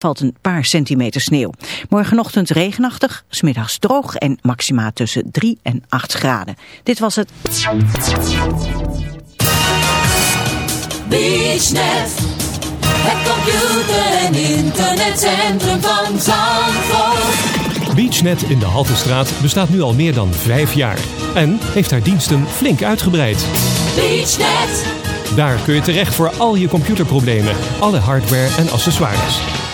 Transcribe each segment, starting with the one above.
valt een paar centimeter sneeuw. Morgenochtend regenachtig, smiddags droog en maxima tussen 3 en 8 graden. Dit was het. BeachNet, het computer- en internetcentrum van Zandvoort. BeachNet in de Haltestraat bestaat nu al meer dan vijf jaar en heeft haar diensten flink uitgebreid. BeachNet, Daar kun je terecht voor al je computerproblemen, alle hardware en accessoires.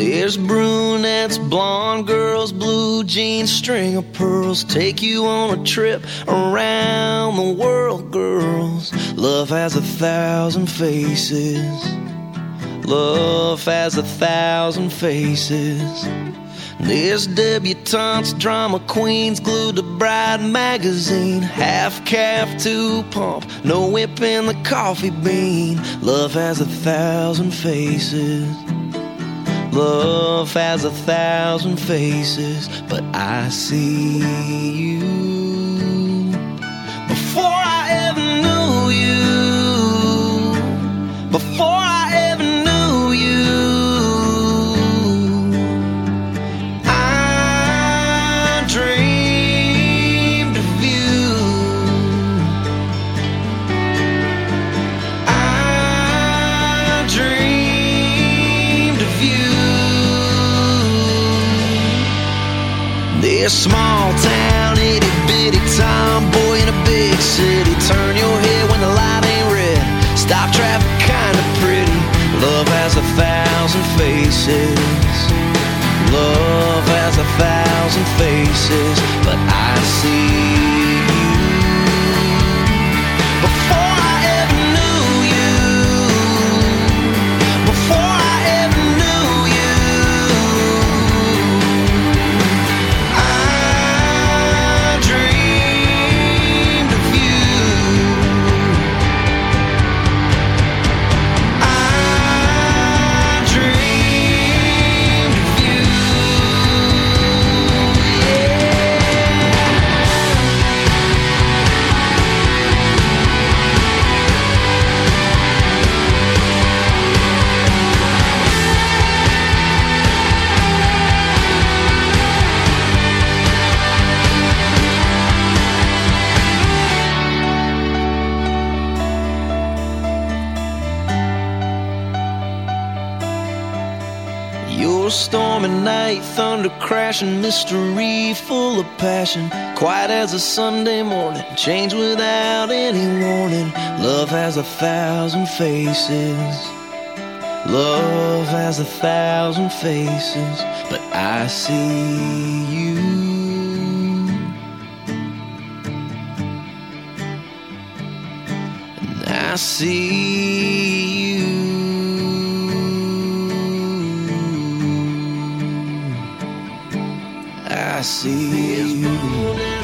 There's brunettes, blonde girls, blue jeans, string of pearls. Take you on a trip around the world, girls. Love has a thousand faces. Love has a thousand faces. There's debutantes, drama queens, glued to Bride magazine. Half calf to pump, no whip in the coffee bean. Love has a thousand faces. Love has a thousand faces, but I see you. Before I ever knew you, before This small town, itty bitty tomboy in a big city. Turn your head when the light ain't red. Stop traffic, kinda pretty. Love has a thousand faces. Love has a thousand faces, but I see crashing, mystery full of passion. Quiet as a Sunday morning, change without any warning. Love has a thousand faces. Love has a thousand faces, but I see you. And I see you. I see you.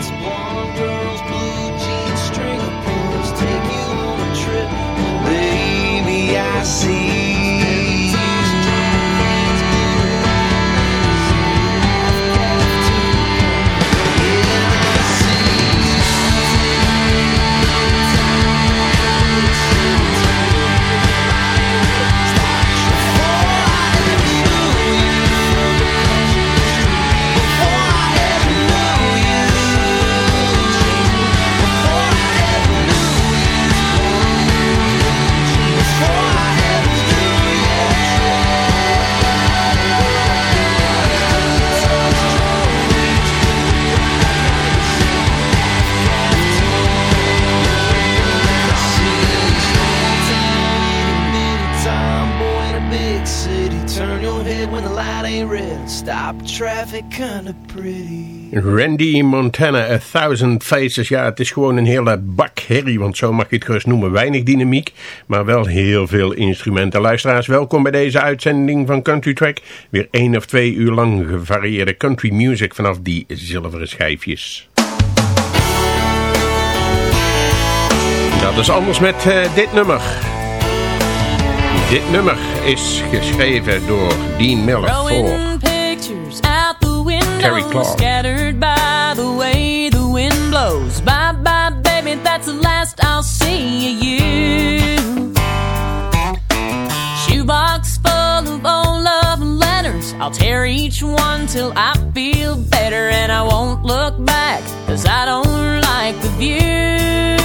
Randy Montana, A Thousand Faces. Ja, het is gewoon een hele bak herrie, want zo mag je het gerust noemen. Weinig dynamiek, maar wel heel veel instrumenten. Luisteraars, welkom bij deze uitzending van Country Track. Weer één of twee uur lang gevarieerde country music vanaf die zilveren schijfjes. Dat is anders met eh, dit nummer. Dit nummer is geschreven door Dean Miller voor Terri Clark. scattered by the way the wind blows. Bye bye, baby, that's the last I'll see of you. Shoebox full of old love letters. I'll tear each one till I feel better, and I won't look back, cause I don't like the view.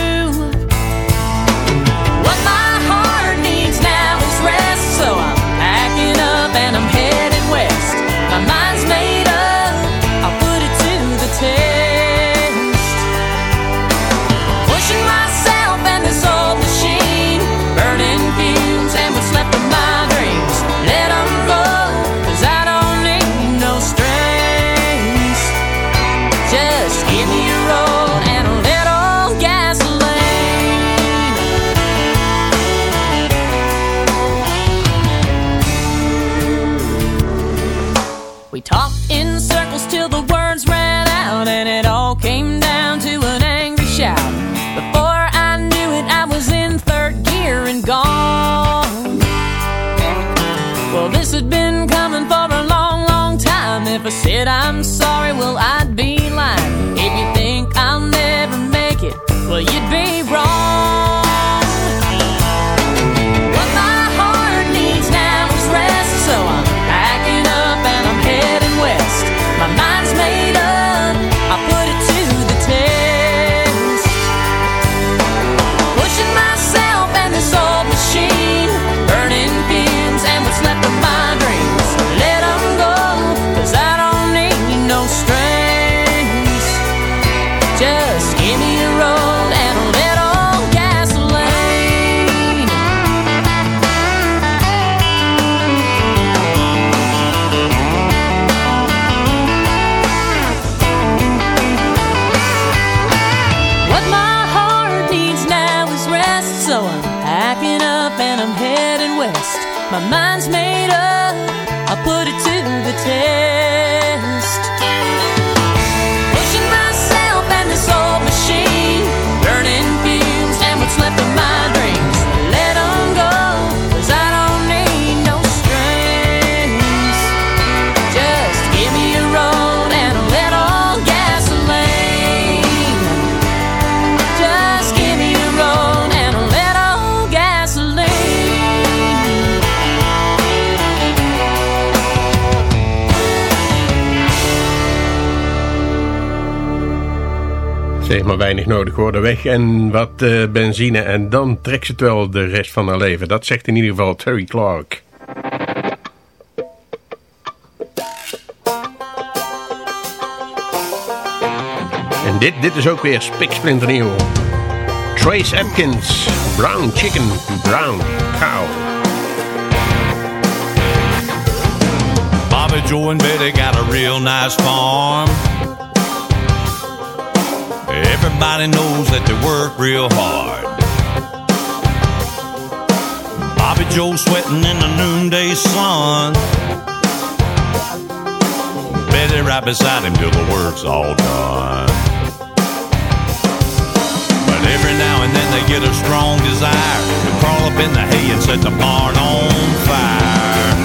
Weinig nodig worden weg en wat eh, benzine en dan trekt ze het wel de rest van haar leven. Dat zegt in ieder geval Terry Clark. En dit, dit is ook weer spiksplinternieuw. Trace Atkins, Brown Chicken, Brown Cow. Bobby Joe and Betty got a real nice farm. Everybody knows that they work real hard. Bobby Joe sweating in the noonday sun. Betty right beside him till the work's all done. But every now and then they get a strong desire to crawl up in the hay and set the barn on fire.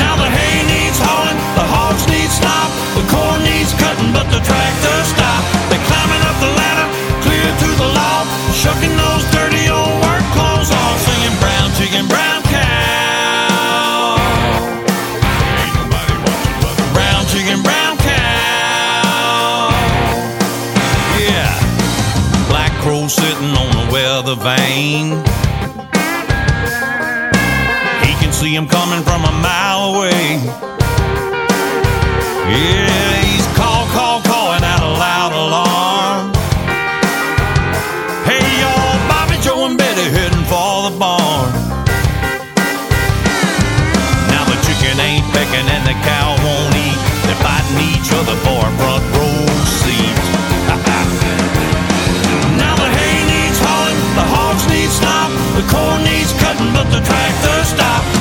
Now the hay needs hauling, the hogs need stop, the corn needs cutting, but the tractor stop. Shucking those dirty old work clothes off, singing brown chicken, brown cow. Ain't nobody watching but the brown chicken, brown cow. Yeah, black crow sitting on the weather vane. He can see him coming from a mile away. Yeah, the cow won't eat. They're fighting each other for front row seats. now the hay needs hauling, the hogs need stop, the corn needs cutting, but the tractor stopped.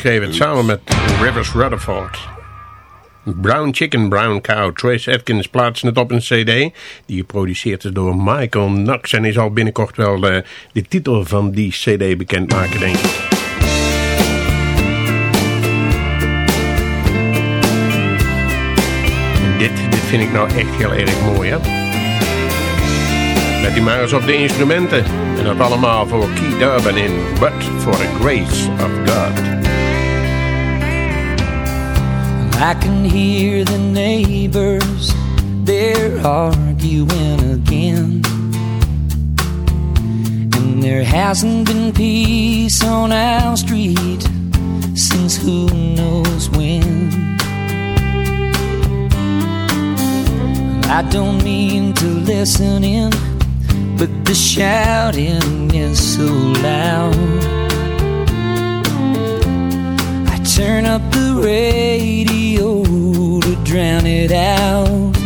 Schreef het samen met Rivers Rutherford. Brown Chicken, Brown Cow. Trace Atkins plaatste het op een cd die geproduceerd is door Michael Knox. En hij zal binnenkort wel de, de titel van die cd bekendmaken, denk ik. Dit, dit vind ik nou echt heel erg mooi, hè? Let u maar eens op de instrumenten. En dat allemaal voor Key Durban in But for the Grace of God. I can hear the neighbors, they're arguing again. And there hasn't been peace on our street since who knows when. I don't mean to listen in, but the shouting is so loud. Turn up the radio to drown it out.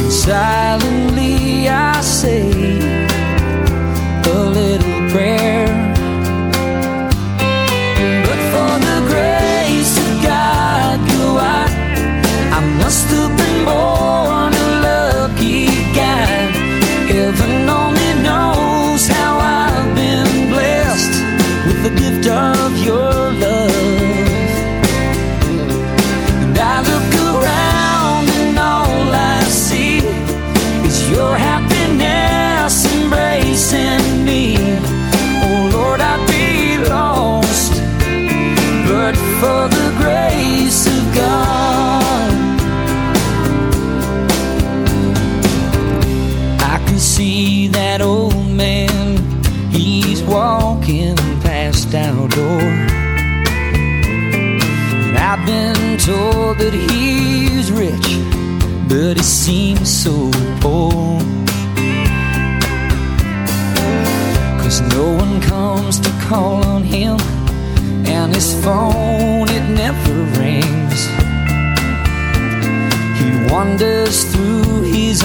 And silently I say a little prayer.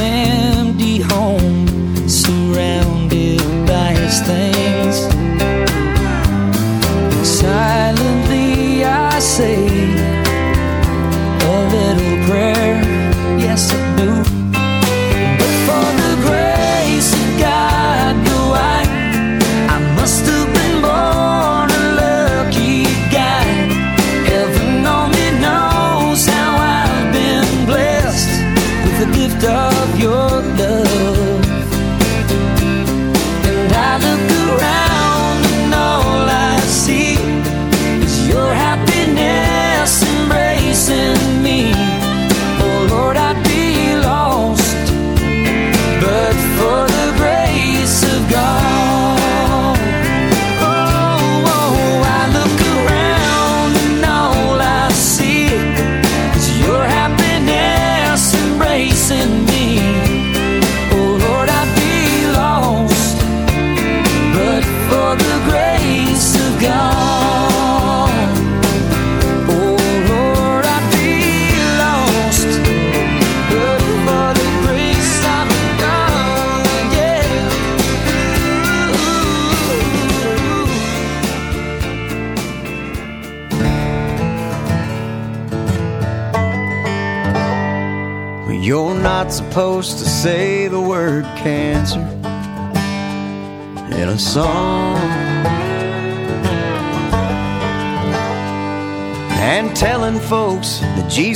Empty home, surrounded by his things. Silently I say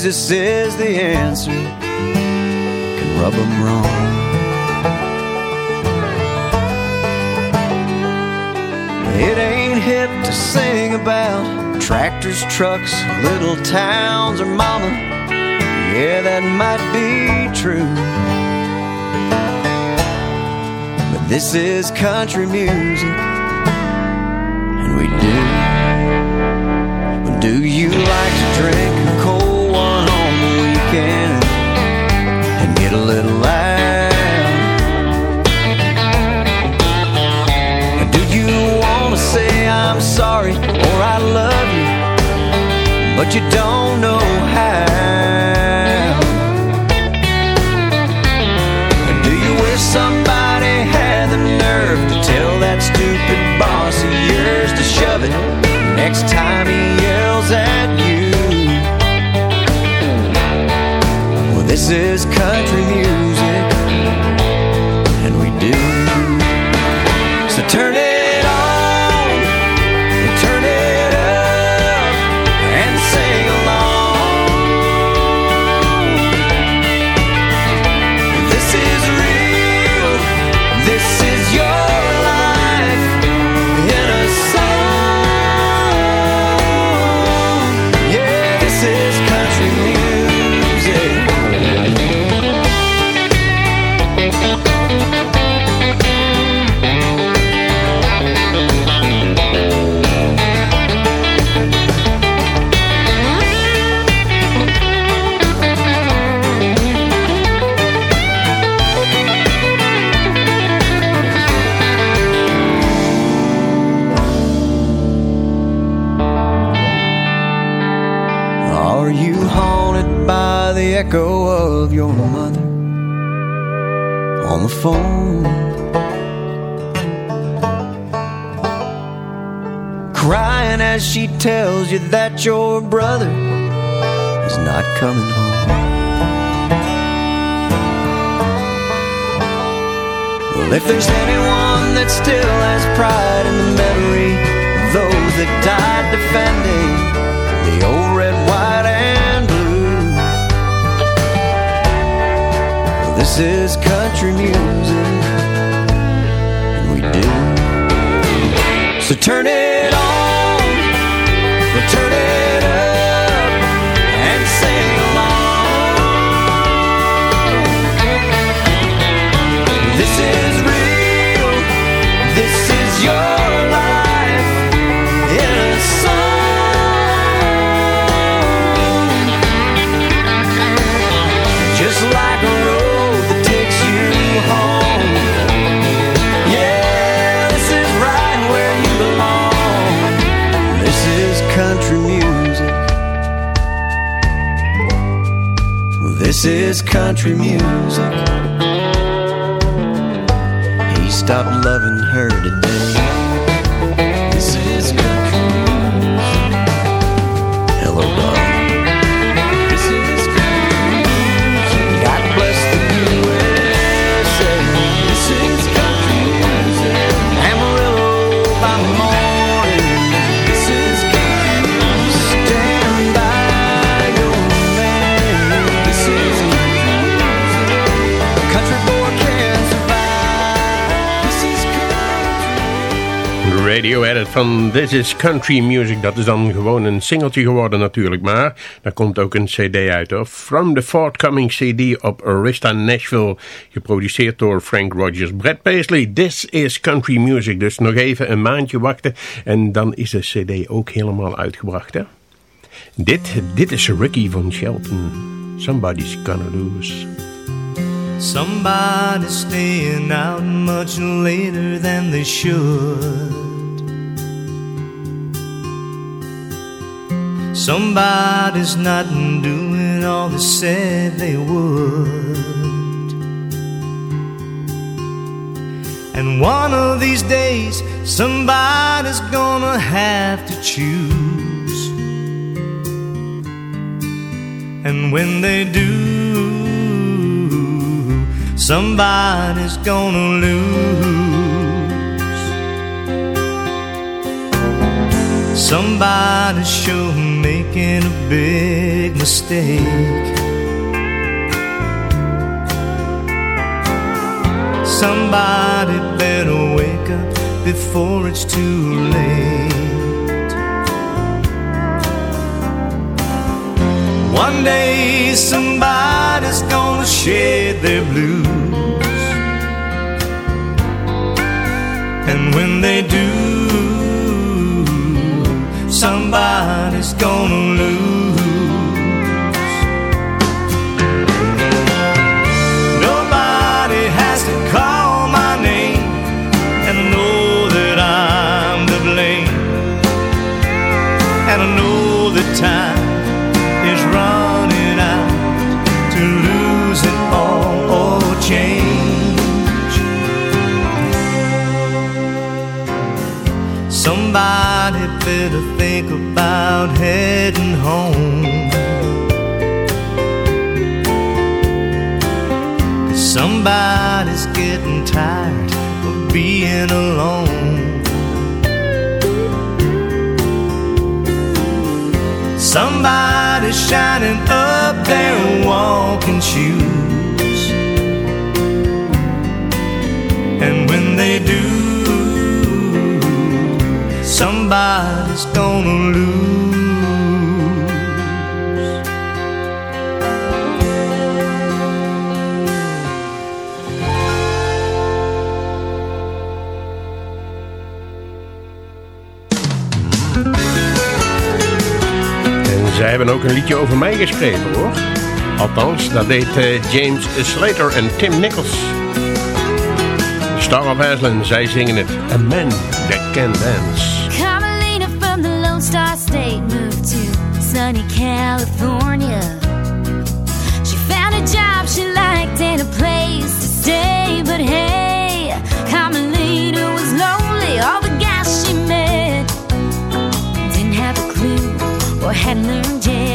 Jesus is the answer can rub them wrong. It ain't hip to sing about tractors, trucks, little towns, or mama. Yeah, that might be true. But this is country music, and we do. Do you like to drink sorry or I love you, but you don't know how? Do you wish somebody had the nerve to tell that stupid boss of yours to shove it next time he yells at you. Well, this is country music, echo of your mother on the phone? Crying as she tells you that your brother is not coming home. Well, if there's anyone that still has pride in the memory of those that died defending this is country music, and we do. So turn it This is country music. He stopped loving her today. Radio edit van This is Country Music. Dat is dan gewoon een singeltje geworden natuurlijk. Maar daar komt ook een cd uit. Hoor. From the Forthcoming CD op Arista Nashville. Geproduceerd door Frank Rogers. Brad Paisley, This is Country Music. Dus nog even een maandje wachten. En dan is de cd ook helemaal uitgebracht. Hè? Dit, dit is Ricky van Shelton. Somebody's gonna lose. Somebody's staying out much later than they should. Somebody's not doing all they said they would. And one of these days, somebody's gonna have to choose. And when they do, somebody's gonna lose. Somebody's sure making a big mistake. Somebody better wake up before it's too late. One day somebody's gonna shed their blues. And when they do, somebody's gonna lose. Nobody has to call my name, and know that I'm to blame. And I know that time is running out to lose it all or change. Somebody you better think about heading home. Cause somebody's getting tired of being alone. Somebody's shining up their walking shoes. And when they somebody's gonna lose. En zij hebben ook een liedje over mij geschreven hoor. Althans, dat deed eh, James Slater en Tim Nichols. Star of Aslan, zij zingen het. A man that can dance. California. She found a job she liked and a place to stay, but hey, Carmelita was lonely. All the guys she met didn't have a clue or hadn't learned yet.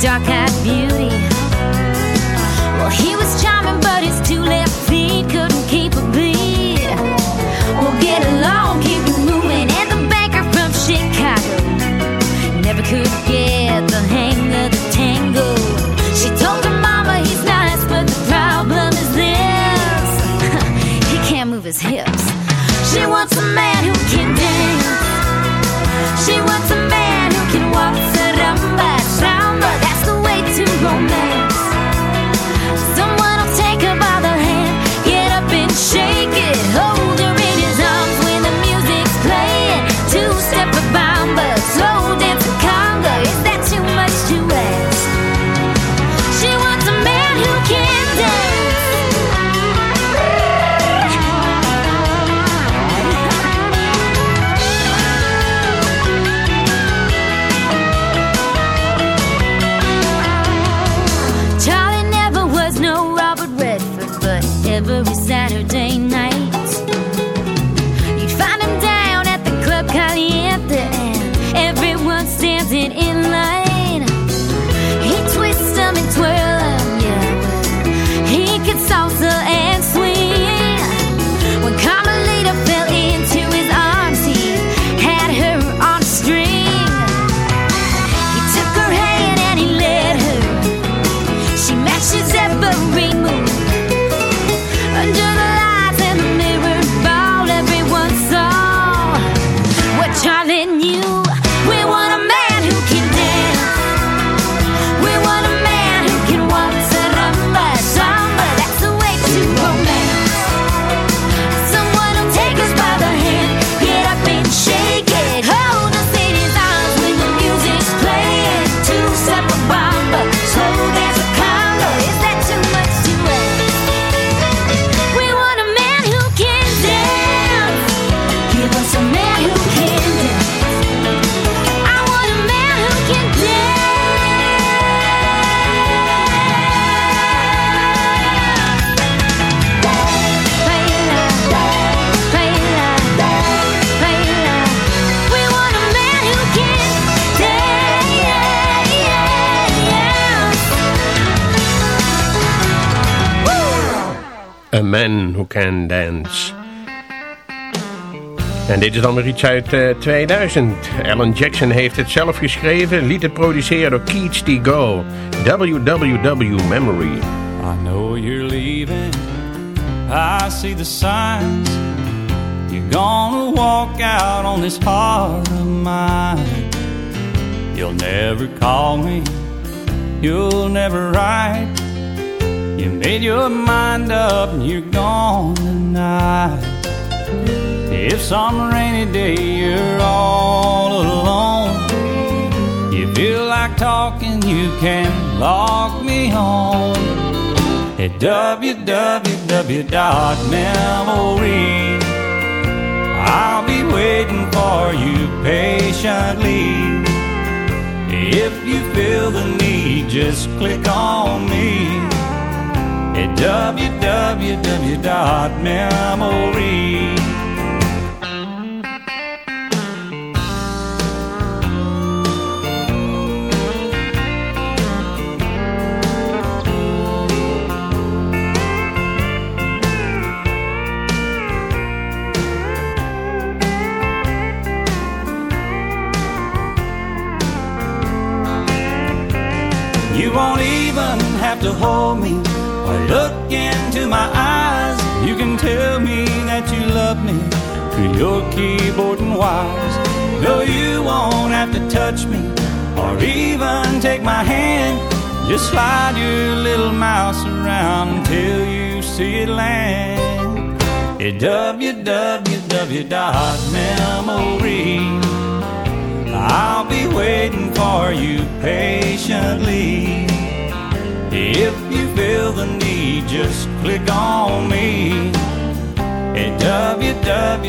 dark-eyed beauty. En dit is dan weer iets uit eh, uh, 2000. Alan Jackson heeft het zelf geschreven, liet het produceren door Keats T. Go. WWW Memory. I know you're leaving. I see the signs. You're gonna walk out on this heart of mine. You'll never call me. You'll never write. You made your mind up and you're gone tonight. If some rainy day you're all alone, you feel like talking, you can log me on at www.memory. I'll be waiting for you patiently. If you feel the need, just click on me at www.memory. hold me or look into my eyes. You can tell me that you love me through your keyboard and wires. No, you won't have to touch me or even take my hand. Just slide your little mouse around until you see it land. At www.memory. I'll be waiting for you patiently. If you feel the need, just click on me at www.memory.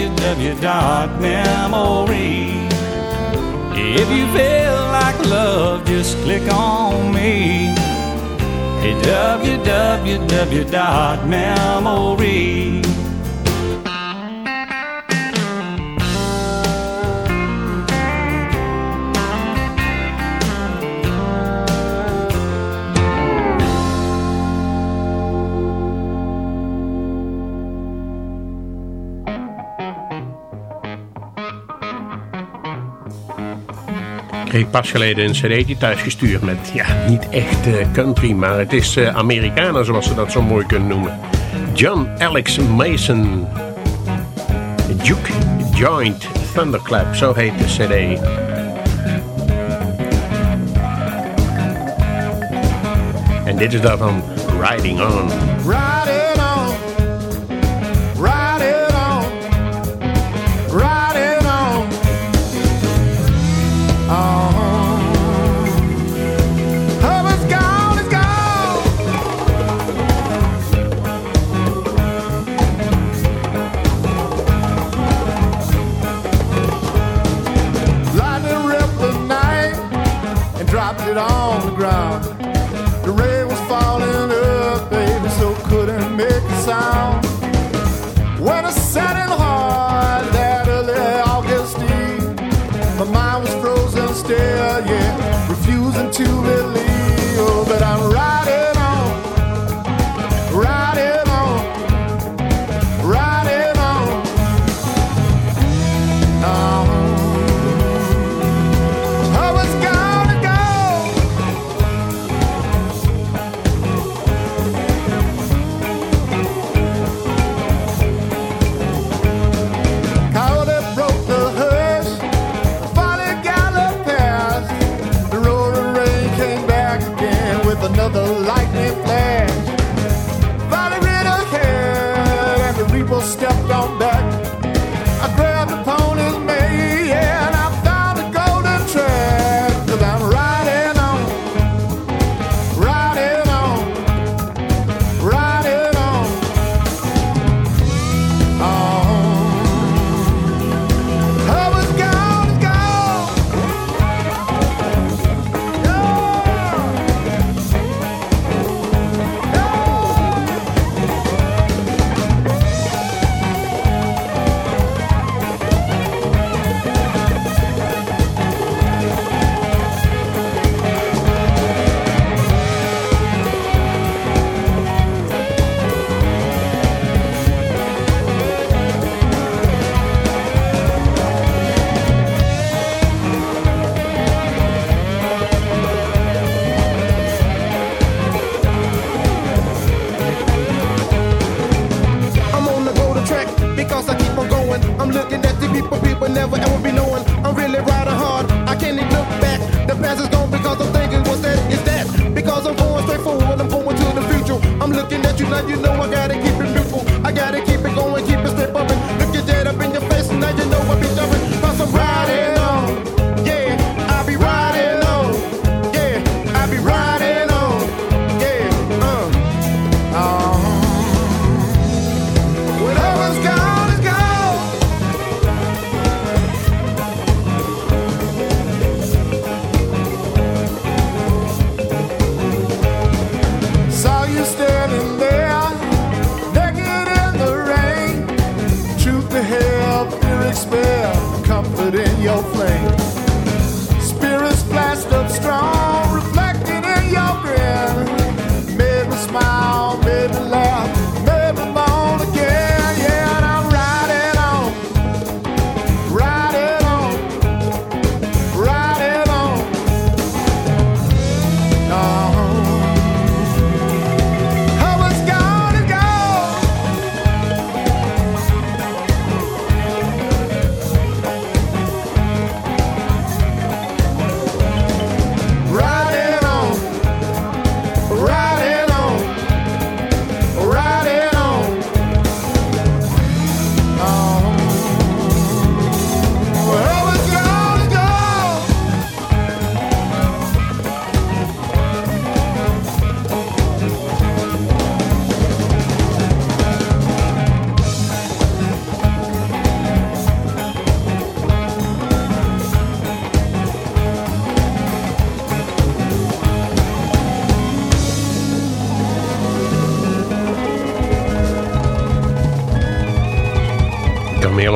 If you feel like love, just click on me at www.memory. kreeg pas geleden een cd'tje thuisgestuurd met, ja, niet echt eh, country, maar het is uh, Amerikanen zoals ze dat zo mooi kunnen noemen. John Alex Mason. Duke Joint Thunderclap, zo heet de cd. En dit is daarvan. Riding on,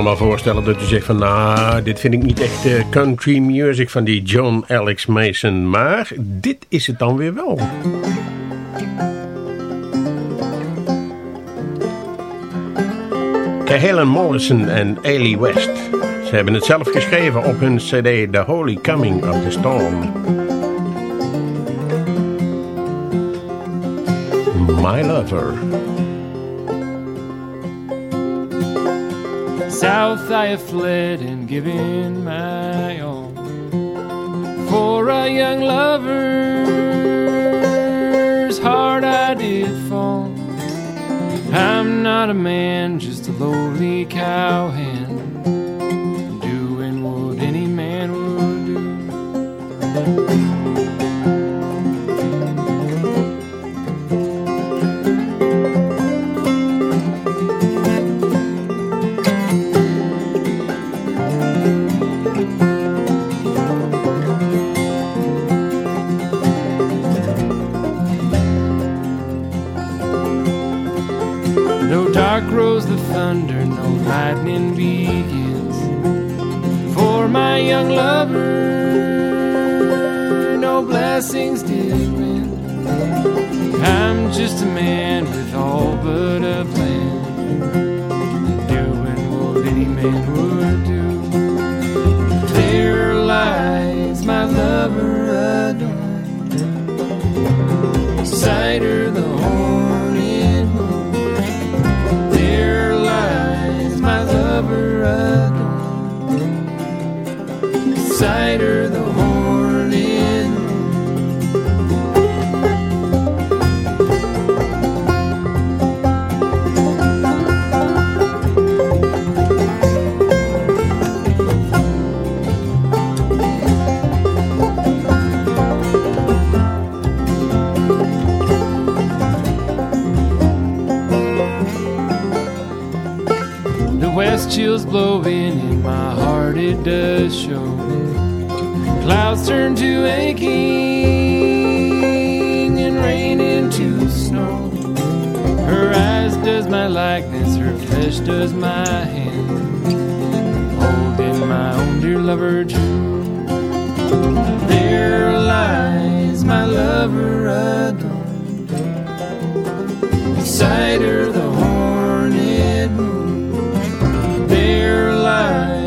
Helemaal voorstellen dat u zegt van... nou, dit vind ik niet echt eh, country music van die John Alex Mason. Maar dit is het dan weer wel. Helen Morrison en Ailey West. Ze hebben het zelf geschreven op hun cd The Holy Coming of the Storm. My Lover. South I have fled and given my all for a young lover's heart I did fall. I'm not a man, just a lowly cowhand, lightning begins. For my young lover, no blessings did win. I'm just a man with all but a plan, doing what any man would do. There lies my lover adorned, cider the cider the. The west chills blowing in my heart, it does show. Clouds turn to aching and rain into snow. Her eyes does my likeness, her flesh does my hand. Holding my own dear lover true. There lies my lover adorned, beside her the horned moon. There lies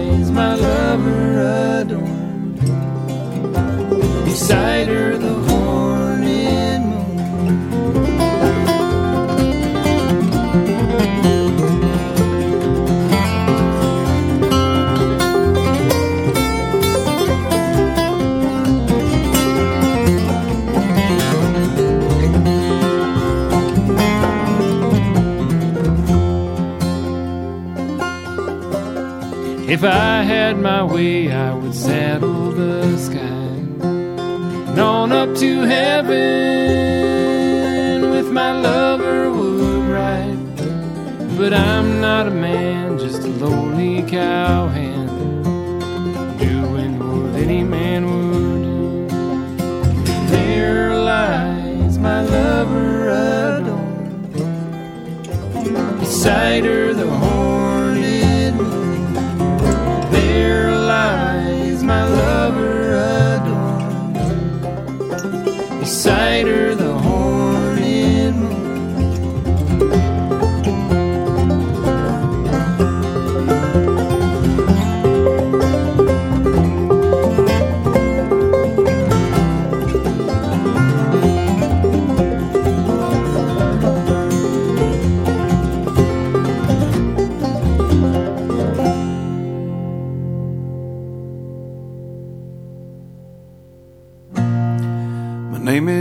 If I had my way, I would saddle the sky and on up to heaven with my lover would ride. But I'm not a man, just a lonely cowhand, doing what any man would do. There lies my lover adorned, beside her the horned beside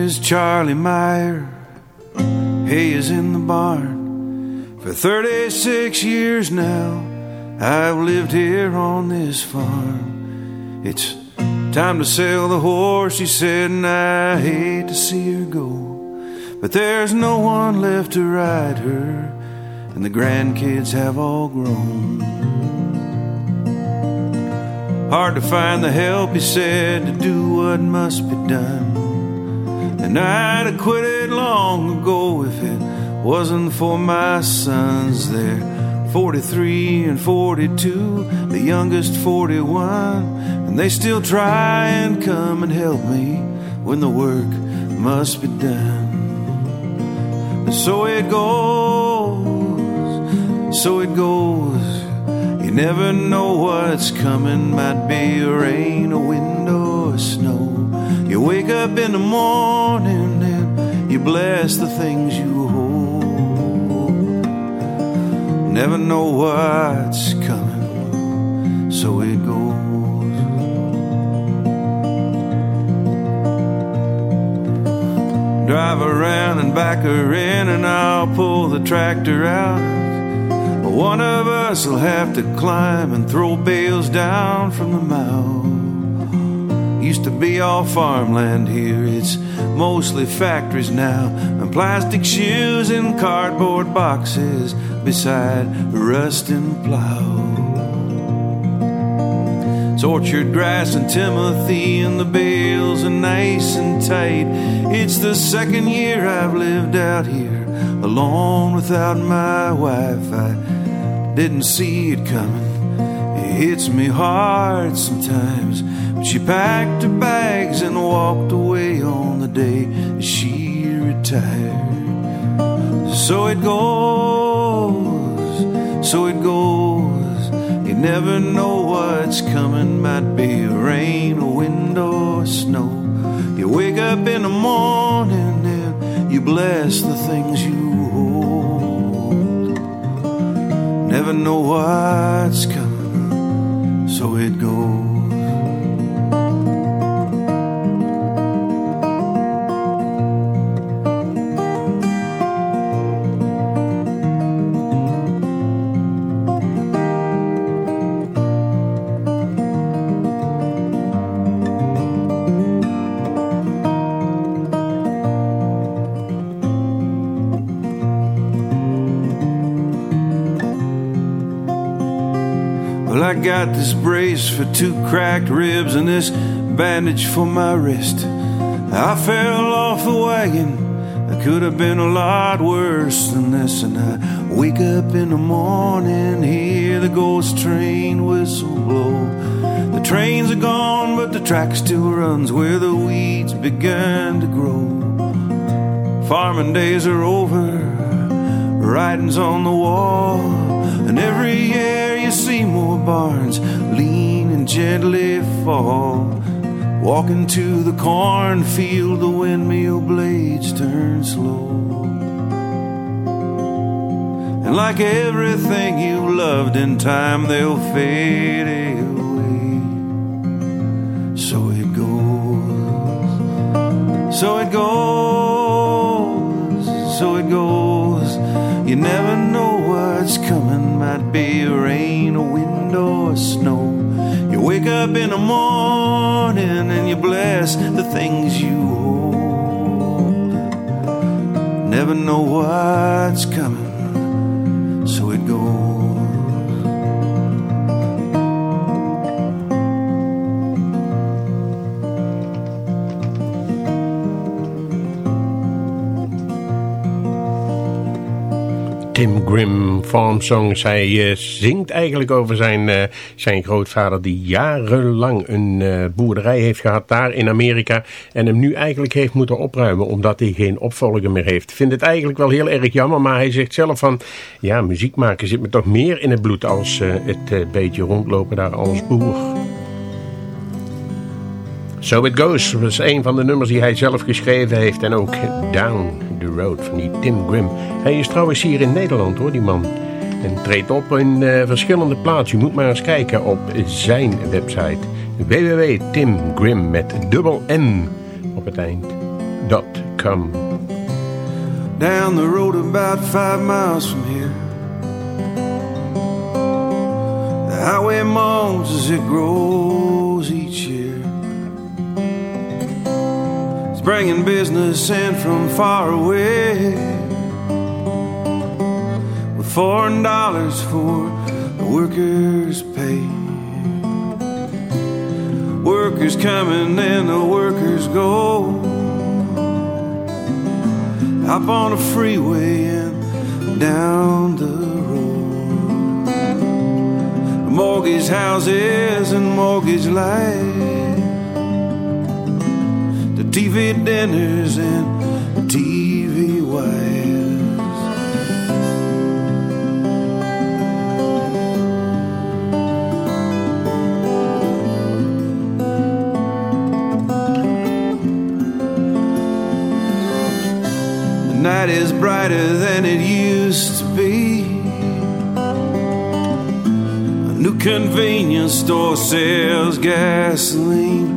is Charlie Meyer. Hay is in the barn. For 36 years now, I've lived here on this farm. It's time to sell the horse, he said, and I hate to see her go. But there's no one left to ride her, and the grandkids have all grown. Hard to find the help, he said, to do what must be done. And I'd have quit it long ago if it wasn't for my sons. They're 43 and 42, the youngest 41, and they still try and come and help me when the work must be done. And So it goes, so it goes. You never know what's coming, might be a rain, a wind, or snow. You wake up in the morning and you bless the things you hold. Never know what's coming, so it goes. Drive around and back her in, and I'll pull the tractor out. One of us will have to climb and throw bales down from the mow. Used to be all farmland here, it's mostly factories now. And plastic shoes and cardboard boxes beside a rusting plow. It's orchard grass and Timothy, and the bales are nice and tight. It's the second year I've lived out here alone without my wife. I didn't see it coming. It hits me hard sometimes. She packed her bags and walked away on the day that she retired. So it goes, so it goes. You never know what's coming. Might be rain, or wind, or snow. You wake up in the morning and you bless the things you hold. Never know what's coming, so it goes. I got this brace for two cracked ribs and this bandage for my wrist. I fell off the wagon. I could have been a lot worse than this. And I wake up in the morning, hear the ghost train whistle blow. The trains are gone, but the track still runs where the weeds began to grow. Farming days are over, writing's on the wall, and every year you see more barns lean and gently fall. Walking to the cornfield, the windmill blades turn slow. And like everything you loved in time, they'll fade away. So it goes, so it goes, so it goes. You never know what's coming, might be rain, a wind, or or snow. You wake up in the morning and you bless the things you hold. Never know what's Tim Grimm, Farm Songs. Hij eh, zingt eigenlijk over zijn, eh, zijn grootvader die jarenlang een eh, boerderij heeft gehad daar in Amerika. En hem nu eigenlijk heeft moeten opruimen omdat hij geen opvolger meer heeft. Vindt het eigenlijk wel heel erg jammer, maar hij zegt zelf van... Ja, muziek maken zit me toch meer in het bloed als het beetje rondlopen daar als boer. So It Goes was een van de nummers die hij zelf geschreven heeft. En ook Down the Road van die Tim Grimm. Hij is trouwens hier in Nederland hoor, die man. En treedt op in uh, verschillende plaatsen. Je moet maar eens kijken op zijn website. www.timgrim met dubbel N op het eind. Dot com. Down the road about five miles from here. The highway moans as it grows each year. Bringing business in from far away with foreign dollars for the workers' pay. Workers coming and the workers go. Up on a freeway and down the road. Mortgage houses and mortgage lights. TV dinners and TV night is brighter than it used to be. A new convenience store sells gasoline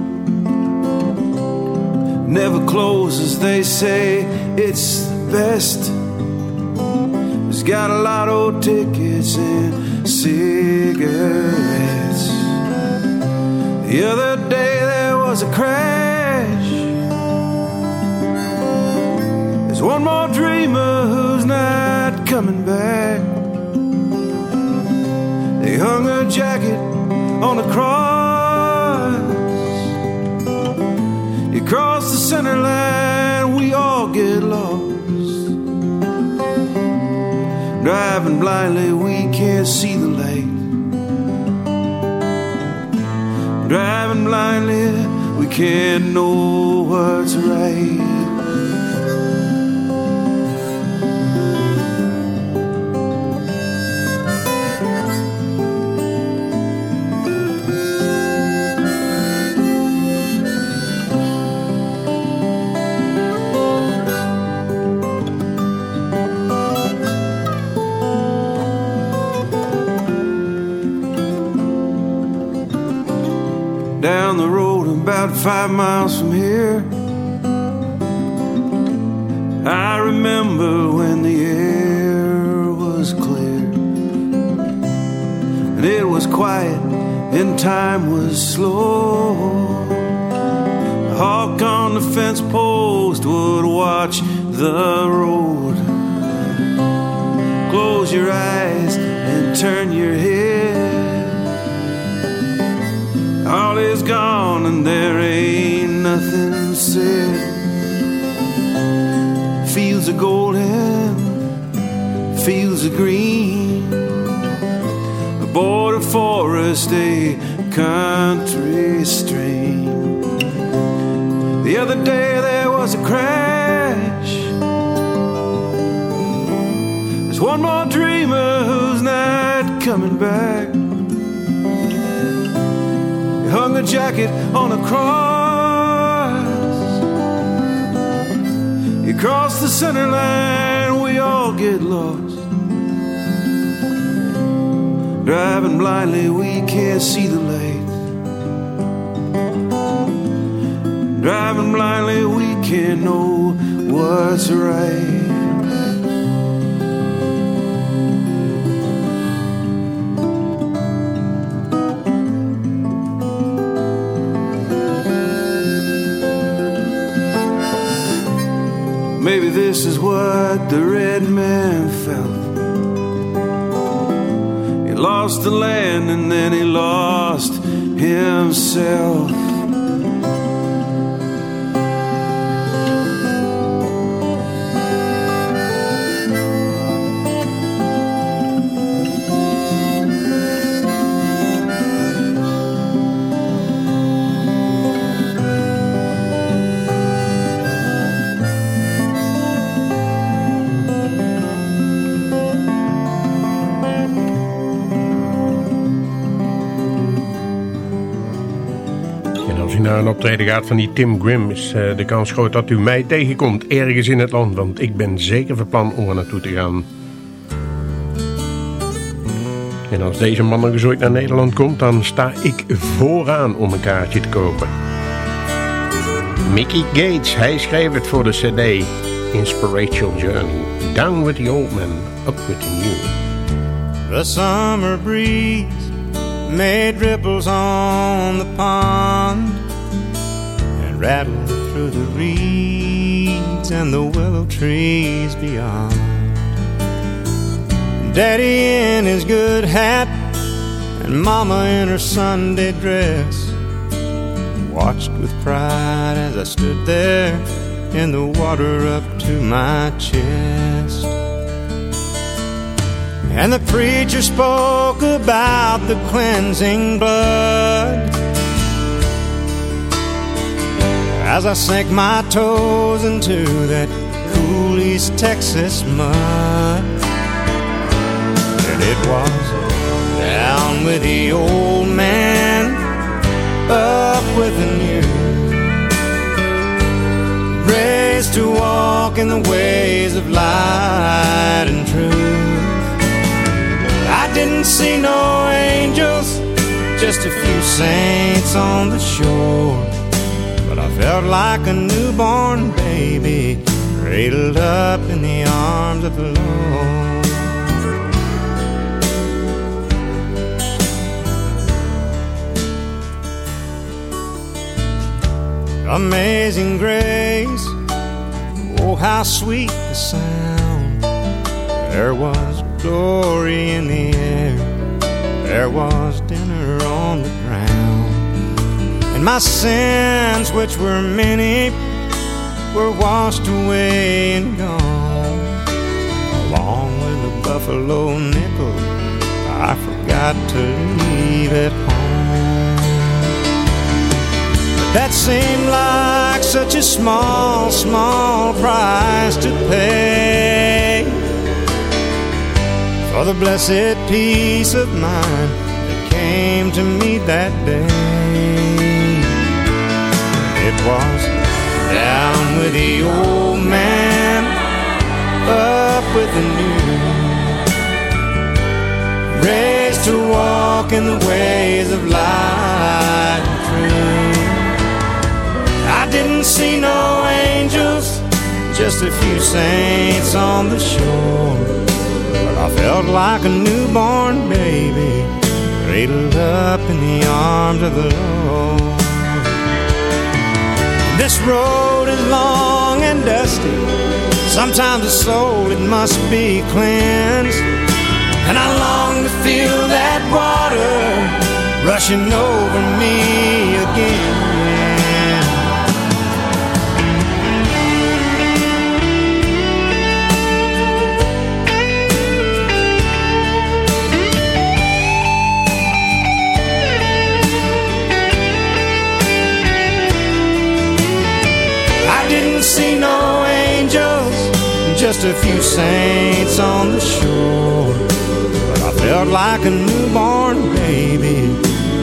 never closes. They say it's the best. It's got a lot of tickets and cigarettes. The other day there was a crash. There's one more dreamer who's not coming back. They hung a jacket on a cross. You cross the center line, we all get lost. Driving blindly, we can't see the light. Driving blindly, we can't know what's right. Five miles from here. I remember when the air was clear and it was quiet and time was slow. A hawk on the fence post would watch the road. Close your eyes and turn your head is gone and there ain't nothing said. Fields are golden, fields are green, a border forest, a country stream. The other day there was a crash. There's one more dreamer who's not coming back hung a jacket on a cross. You cross the center line, we all get lost. Driving blindly, we can't see the light. Driving blindly, we can't know what's right. This is what the red man felt. He lost the land and then he lost himself. Naar een optreden gaat van die Tim Grimm... is eh, de kans groot dat u mij tegenkomt ergens in het land. Want ik ben zeker van plan om er naartoe te gaan. En als deze man ooit naar Nederland komt... dan sta ik vooraan om een kaartje te kopen. Mickey Gates, hij schreef het voor de cd... Inspirational Journey. Down with the old man, up with the new. The summer breeze made ripples on the pond and rattled through the reeds and the willow trees beyond. Daddy in his good hat and Mama in her Sunday dress watched with pride as I stood there in the water up to my chest. And the preacher spoke about the cleansing blood. As I sank my toes into that cool East Texas mud. And it was down with the old man, up with the new. Raised to walk in the ways of light and truth. I didn't see no angels, just a few saints on the shore. Felt like a newborn baby, cradled up in the arms of the Lord. Amazing grace, oh, how sweet the sound. There was glory in the air. There was dinner on the. And my sins, which were many, were washed away and gone. Along with a buffalo nickel, I forgot to leave at home. That seemed like such a small, small price to pay for the blessed peace of mind that came to me that day. Was down with the old man, up with the new, raised to walk in the ways of light and truth. I didn't see no angels, just a few saints on the shore. But I felt like a newborn baby, cradled up in the arms of the Lord. This road is long and dusty. Sometimes the soul it must be cleansed. And I long to feel that water rushing over me again. See no angels, just a few saints on the shore. But I felt like a newborn baby,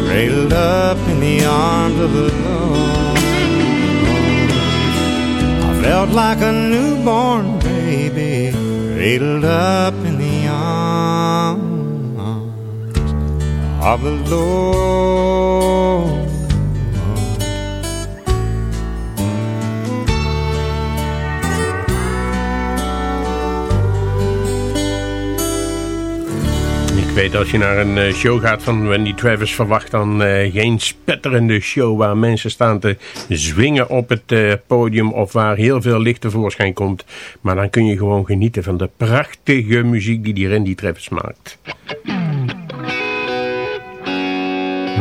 cradled up in the arms of the Lord. I felt like a newborn baby, cradled up in the arms of the Lord. Weet als je naar een eh, show gaat van Wendy Travis verwacht dan eh, geen spetterende show waar mensen staan te zwingen op het eh, podium of waar heel veel licht tevoorschijn komt. Maar dan kun je gewoon genieten van de prachtige muziek die die Randy Travis maakt.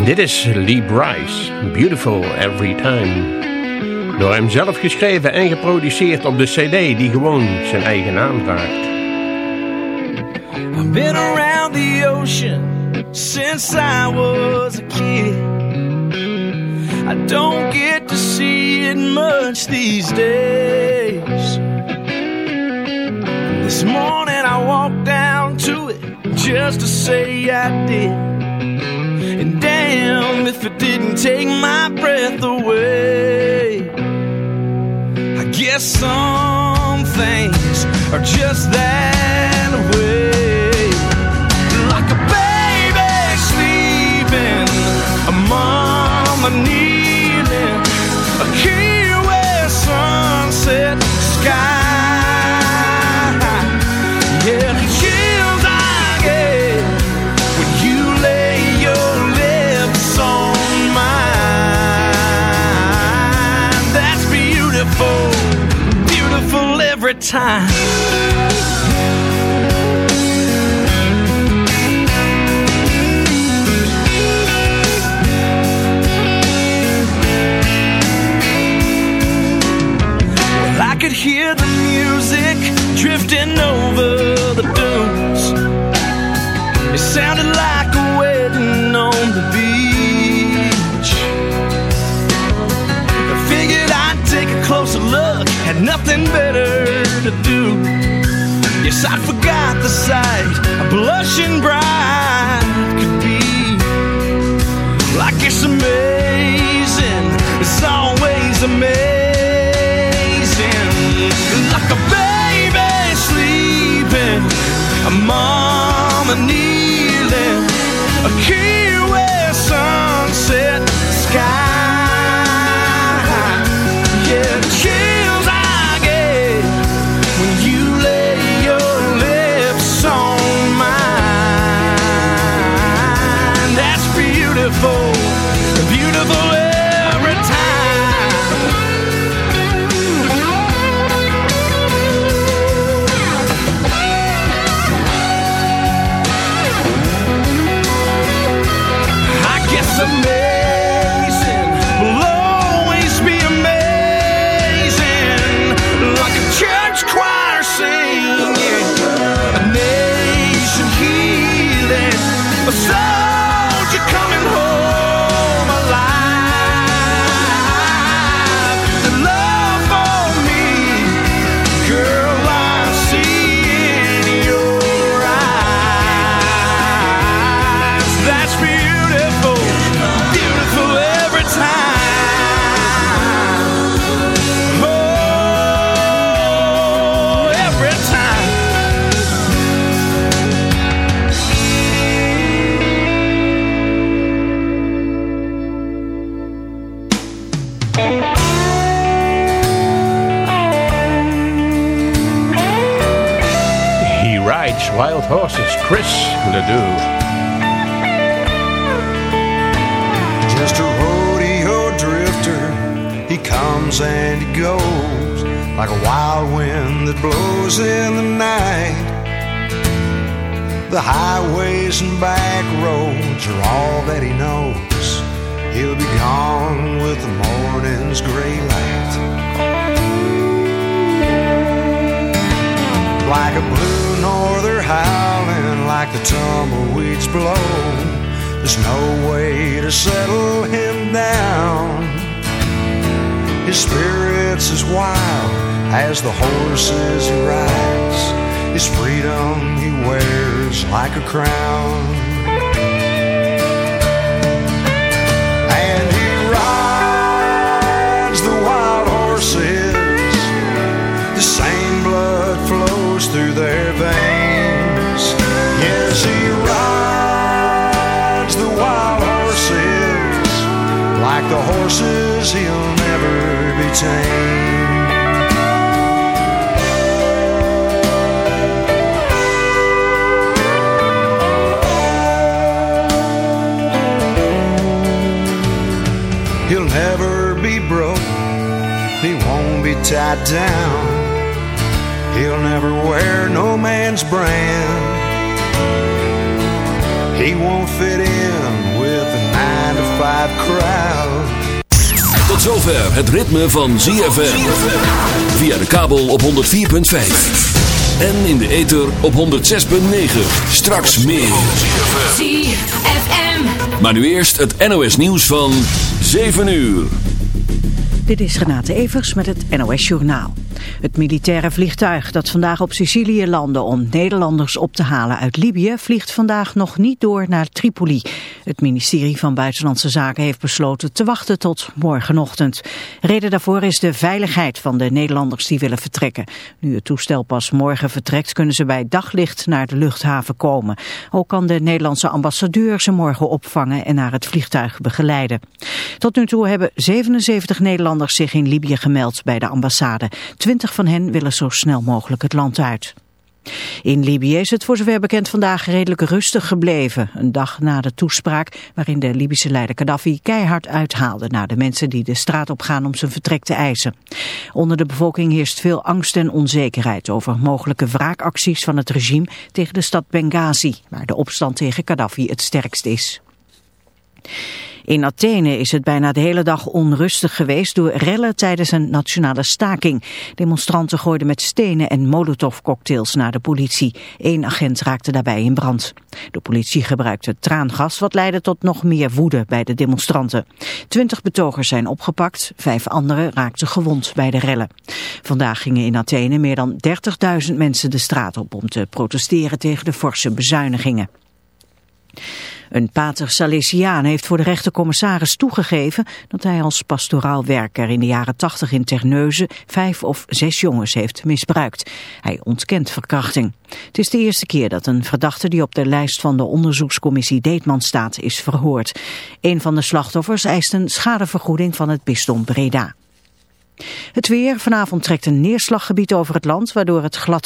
Dit is Lee Bryce, Beautiful Every Time. Door hem zelf geschreven en geproduceerd op de cd die gewoon zijn eigen naam draagt. I've been around the ocean since I was a kid. I don't get to see it much these days. This morning I walked down to it just to say I did. And damn if it didn't take my breath away. I guess some things are just that way. A mama kneeling, a Key West sunset sky. Yeah, the chills I get when you lay your lips on mine. That's beautiful, beautiful every time. Hear the music drifting over the dunes. It sounded like a wedding on the beach. I figured I'd take a closer look, had nothing better to do. Yes, I forgot the sight a blushing bride He rides wild horses, Chris Ledoux. Just a rodeo drifter. He comes and he goes like a wild wind that blows in the night. The highways and back roads are all that he knows. He'll be gone with the morning's gray light. Like a blue norther howling, like the tumbleweeds blow. There's no way to settle him down. His spirit's as wild as the horses he rides. His freedom he wears like a crown. through their veins. Yes, he rides the wild horses like the horses he'll never be tamed. He'll never be broke, he won't be tied down. He'll never wear no man's brand. He won't fit in with the 9 to 5 crowd. Tot zover het ritme van ZFM. Via de kabel op 104.5. En in de ether op 106.9. Straks meer. ZFM. Maar nu eerst het NOS nieuws van 7 uur. Dit is Renate Evers met het NOS Journaal. Het militaire vliegtuig dat vandaag op Sicilië landde om Nederlanders op te halen uit Libië vliegt vandaag nog niet door naar Tripoli. Het ministerie van Buitenlandse Zaken heeft besloten te wachten tot morgenochtend. Reden daarvoor is de veiligheid van de Nederlanders die willen vertrekken. Nu het toestel pas morgen vertrekt kunnen ze bij daglicht naar de luchthaven komen. Ook kan de Nederlandse ambassadeur ze morgen opvangen en naar het vliegtuig begeleiden. Tot nu toe hebben 77 Nederlanders zich in Libië gemeld bij de ambassade. 20 van hen willen zo snel mogelijk het land uit. In Libië is het voor zover bekend vandaag redelijk rustig gebleven. Een dag na de toespraak waarin de Libische leider Gaddafi keihard uithaalde naar de mensen die de straat op gaan om zijn vertrek te eisen. Onder de bevolking heerst veel angst en onzekerheid over mogelijke wraakacties van het regime tegen de stad Benghazi, waar de opstand tegen Gaddafi het sterkst is. In Athene is het bijna de hele dag onrustig geweest door rellen tijdens een nationale staking. Demonstranten gooiden met stenen en molotovcocktails naar de politie. Eén agent raakte daarbij in brand. De politie gebruikte traangas wat leidde tot nog meer woede bij de demonstranten. Twintig betogers zijn opgepakt, vijf anderen raakten gewond bij de rellen. Vandaag gingen in Athene meer dan 30.000 mensen de straat op om te protesteren tegen de forse bezuinigingen. Een pater Salesiaan heeft voor de rechtercommissaris toegegeven dat hij als pastoraal werker in de jaren 80 in Terneuzen vijf of zes jongens heeft misbruikt. Hij ontkent verkrachting. Het is de eerste keer dat een verdachte die op de lijst van de onderzoekscommissie Deetman staat is verhoord. Een van de slachtoffers eist een schadevergoeding van het bisdom Breda. Het weer. Vanavond trekt een neerslaggebied over het land, waardoor het glad